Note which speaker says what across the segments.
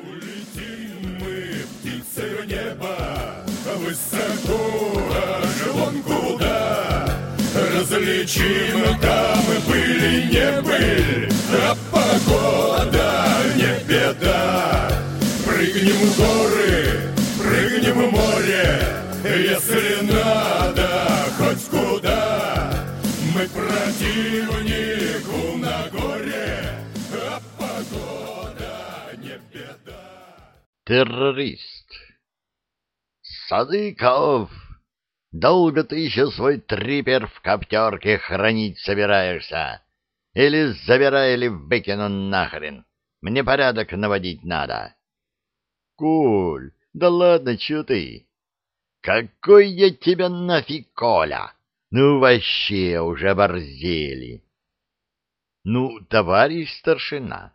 Speaker 1: Улетим мы птицей в небо, высоко, аж вон куда. Различим, там мы были, не были, а погода не беда. Прыгнем в горы, прыгнем в море, если надо,
Speaker 2: Террорист. Садыков, долго ты еще свой трипер в коптерке хранить собираешься? Или забирай, или выкину нахрен. Мне порядок наводить надо. Коль, да ладно, чё ты? Какой я тебя нафиг, Коля? Ну, вообще уже оборзели. Ну, товарищ старшина,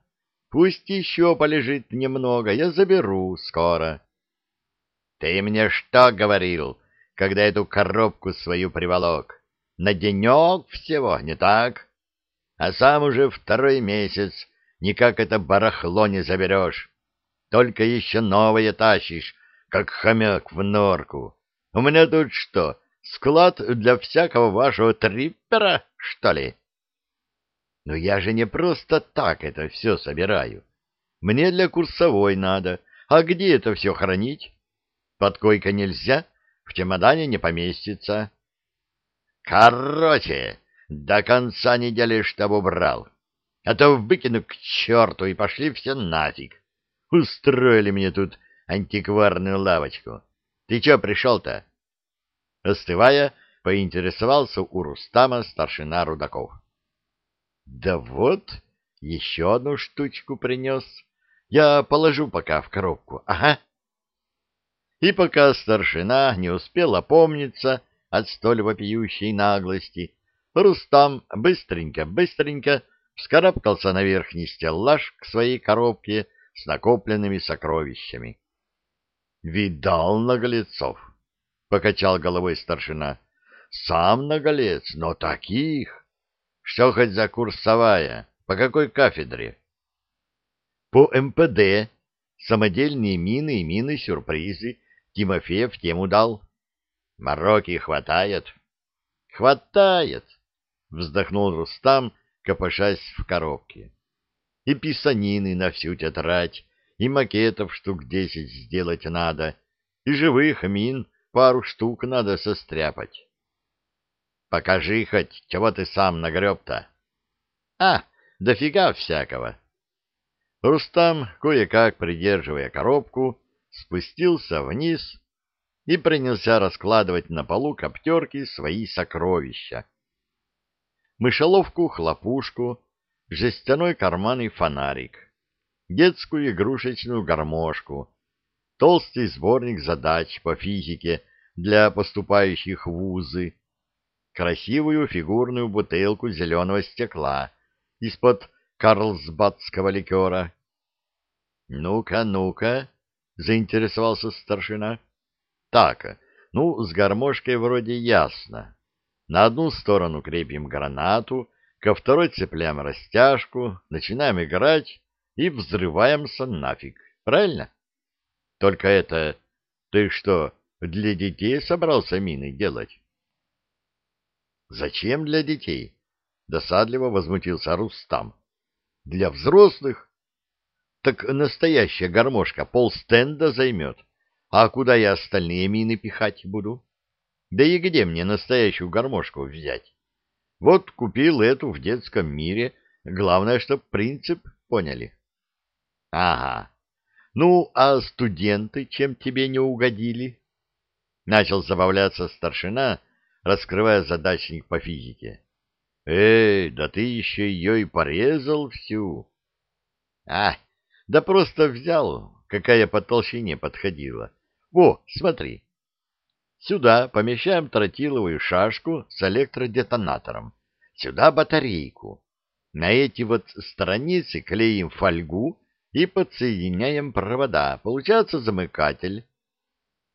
Speaker 2: пусть еще полежит немного, я заберу скоро. Ты мне что говорил, когда эту коробку свою приволок? На денек всего, не так? А сам уже второй месяц никак это барахло не заберешь. Только еще новое тащишь, как хомяк в норку. У меня тут что, склад для всякого вашего триппера, что ли? Но я же не просто так это все собираю. Мне для курсовой надо. А где это все хранить? Под койкой нельзя, в чемодане не поместится. Короче, до конца недели чтоб убрал. А то выкину к черту и пошли все нафиг. Устроили мне тут антикварную лавочку. Ты чё пришел-то? Остывая, поинтересовался у Рустама старшина Рудаков. Да вот, еще одну штучку принес. Я положу пока в коробку. Ага. И пока старшина не успел опомниться от столь вопиющей наглости, Рустам быстренько-быстренько вскарабкался на верхний стеллаж к своей коробке с накопленными сокровищами. «Видал наглецов?» — покачал головой старшина. «Сам наголец, но таких! Что хоть за курсовая? По какой кафедре?» «По МПД. Самодельные мины и мины-сюрпризы. Тимофеев тему дал. Мороки хватает?» «Хватает!» — вздохнул Рустам, копошась в коробке. «И писанины на всю тетрадь, и макетов штук десять сделать надо, и живых мин пару штук надо состряпать. Покажи хоть, чего ты сам нагреб-то. А, дофига всякого. Рустам, кое-как придерживая коробку, спустился вниз и принялся раскладывать на полу коптерки свои сокровища. Мышеловку, хлопушку, жестяной карман и фонарик, детскую игрушечную гармошку, толстый сборник задач по физике для поступающих в вузы, красивую фигурную бутылку зеленого стекла из-под карлсбадского ликера. «Ну-ка, ну-ка», — заинтересовался старшина. «Так, ну, с гармошкой вроде ясно. На одну сторону крепим гранату, ко второй цепляем растяжку, начинаем играть и взрываемся нафиг. Правильно? Только это... Ты что, для детей собрался мины делать? Зачем для детей? Досадливо возмутился Рустам. Для взрослых? Так настоящая гармошка полстенда займет. А куда я остальные мины пихать буду? Да и где мне настоящую гармошку взять? Вот купил эту в детском мире. Главное, чтоб принцип поняли. Ага. Ну, а студенты чем тебе не угодили? Начал забавляться старшина, раскрывая задачник по физике. Эй, да ты еще ее и порезал всю. А, да просто взял, какая по толщине подходила. Во, смотри. Сюда помещаем тротиловую шашку с электродетонатором. Сюда батарейку. На эти вот страницы клеим фольгу и подсоединяем провода. Получается замыкатель.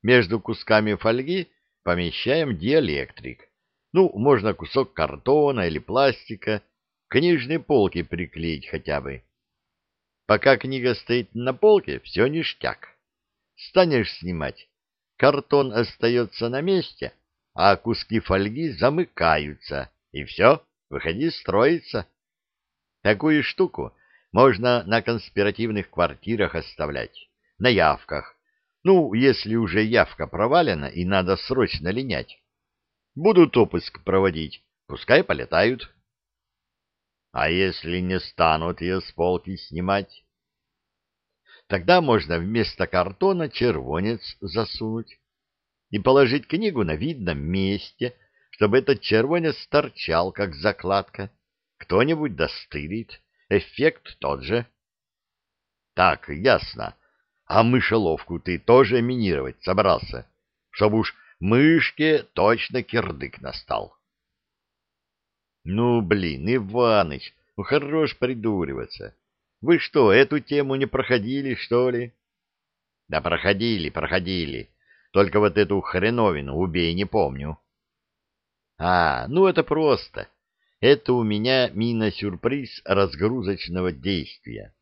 Speaker 2: Между кусками фольги помещаем диэлектрик. Ну, можно кусок картона или пластика, книжные полки приклеить хотя бы. Пока книга стоит на полке, все ништяк. Станешь снимать, картон остается на месте, а куски фольги замыкаются, и все, выходи строиться. Такую штуку можно на конспиративных квартирах оставлять, на явках. Ну, если уже явка провалена и надо срочно линять. Будут опуск проводить, пускай полетают. А если не станут ее с полки снимать? Тогда можно вместо картона червонец засунуть и положить книгу на видном месте, чтобы этот червонец торчал, как закладка. Кто-нибудь достырит, эффект тот же. Так, ясно. А мышеловку ты тоже минировать собрался, чтобы уж мышке точно кирдык настал. Ну, блин, Иваныч, ну хорош придуриваться. Вы что, эту тему не проходили, что ли? Да проходили, проходили. Только вот эту хреновину убей не помню. А, ну это просто. Это у меня мина-сюрприз разгрузочного действия.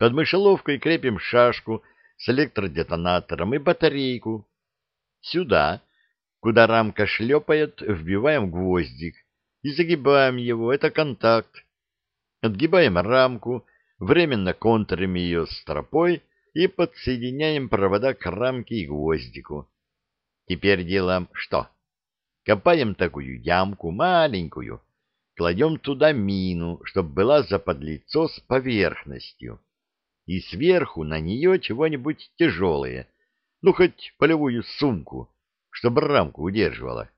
Speaker 2: Под мышеловкой крепим шашку с электродетонатором и батарейку. Сюда, куда рамка шлепает, вбиваем гвоздик и загибаем его. Это контакт. Отгибаем рамку, временно контурим ее стропой и подсоединяем провода к рамке и гвоздику. Теперь делаем что? Копаем такую ямку маленькую, кладем туда мину, чтобы была заподлицо с поверхностью, и сверху на нее чего-нибудь тяжелое, ну, хоть полевую сумку, чтобы рамку удерживала.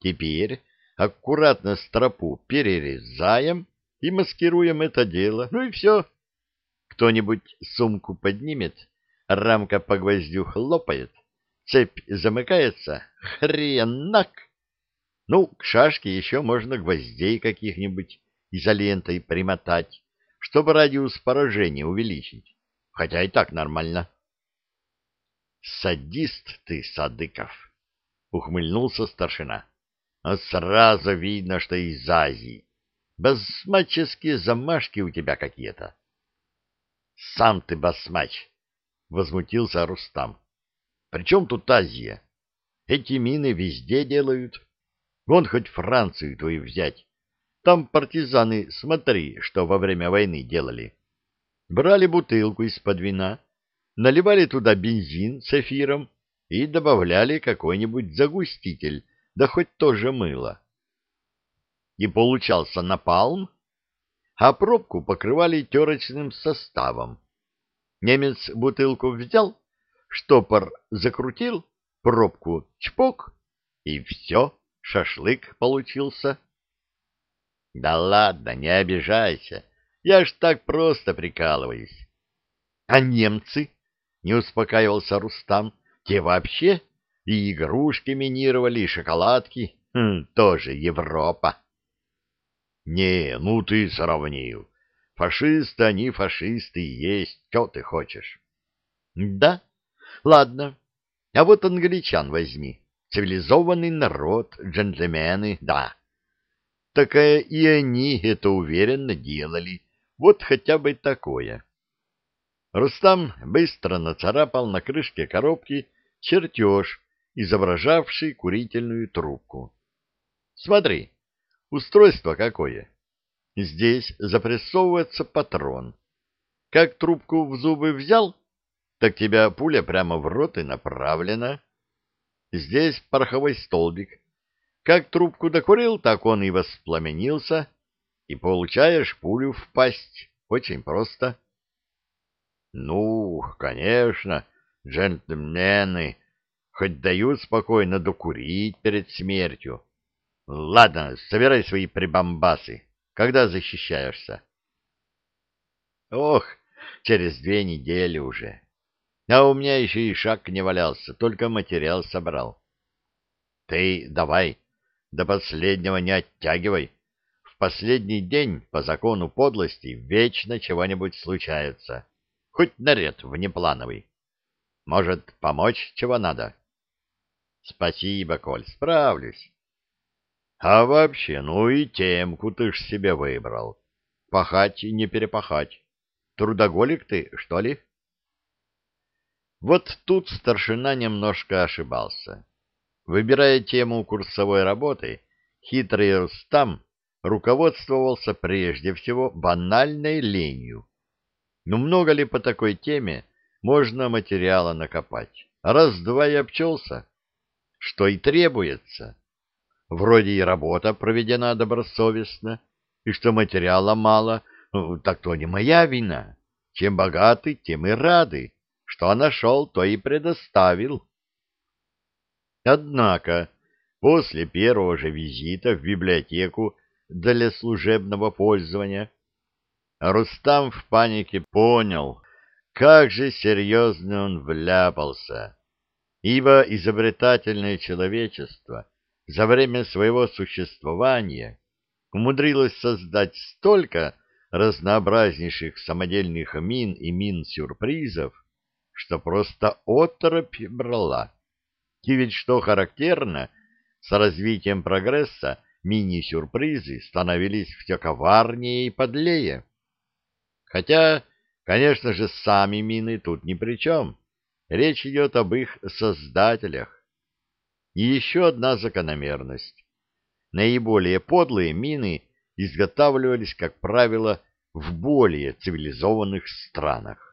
Speaker 2: Теперь аккуратно стропу перерезаем и маскируем это дело. Ну и все. Кто-нибудь сумку поднимет, рамка по гвоздю хлопает, цепь замыкается, хренак. Ну, к шашке еще можно гвоздей каких-нибудь изолентой примотать, чтобы радиус поражения увеличить. Хотя и так нормально. Садист ты, Садыков, ухмыльнулся старшина. А сразу видно, что из Азии. Басмаческие замашки у тебя какие-то. — Сам ты басмач! — возмутился Рустам. — Причем тут Азия? Эти мины везде делают. Вон хоть Францию твою взять. Там партизаны, смотри, что во время войны делали. Брали бутылку из-под вина, наливали туда бензин с эфиром и добавляли какой-нибудь загуститель, да хоть тоже мыло и получался напалм, а пробку покрывали терочным составом. Немец бутылку взял, штопор закрутил, пробку чпок, и все, шашлык получился. — Да ладно, не обижайся, я ж так просто прикалываюсь. — А немцы? — не успокаивался Рустам. — Те вообще и игрушки минировали, и шоколадки. Хм, тоже Европа. Не, ну ты сравнил. Фашисты они фашисты есть, что ты хочешь? Да? Ладно. А вот англичан возьми. Цивилизованный народ, джентльмены, да. Такая и они это уверенно делали. Вот хотя бы такое. Рустам быстро нацарапал на крышке коробки чертеж, изображавший курительную трубку. Смотри, Устройство какое? Здесь запрессовывается патрон. Как трубку в зубы взял, так тебя пуля прямо в рот и направлена. Здесь пороховой столбик. Как трубку докурил, так он и воспламенился, и получаешь пулю в пасть. Очень просто. Ну, конечно, джентльмены хоть дают спокойно докурить перед смертью, Ладно, собирай свои прибамбасы. Когда защищаешься? Ох, через две недели уже. А у меня еще и шаг не валялся, только материал собрал. Ты давай, до последнего не оттягивай. В последний день, по закону подлости, вечно чего-нибудь случается. Хоть наряд внеплановый. Может, помочь чего надо? Спасибо, Коль, справлюсь. А вообще, ну и темку ты ж себе выбрал. Пахать и не перепахать. трудоголик ты, что ли? Вот тут старшина немножко ошибался. Выбирая тему курсовой работы, хитрый Рустам руководствовался прежде всего банальной ленью. Но много ли по такой теме можно материала накопать? Раз-два и обчелся. Что и требуется. Вроде и работа проведена добросовестно, и что материала мало, ну, так то не моя вина. Чем богаты, тем и рады. Что нашел, то и предоставил. Однако, после первого же визита в библиотеку для служебного пользования, Рустам в панике понял, как же серьезно он вляпался, ибо изобретательное человечество за время своего существования умудрилось создать столько разнообразнейших самодельных мин и мин-сюрпризов, что просто оторопь брала. И ведь что характерно, с развитием прогресса мини-сюрпризы становились все коварнее и подлее. Хотя, конечно же, сами мины тут ни при чем. Речь идет об их создателях. И еще одна закономерность. Наиболее подлые мины изготавливались, как правило, в более цивилизованных странах.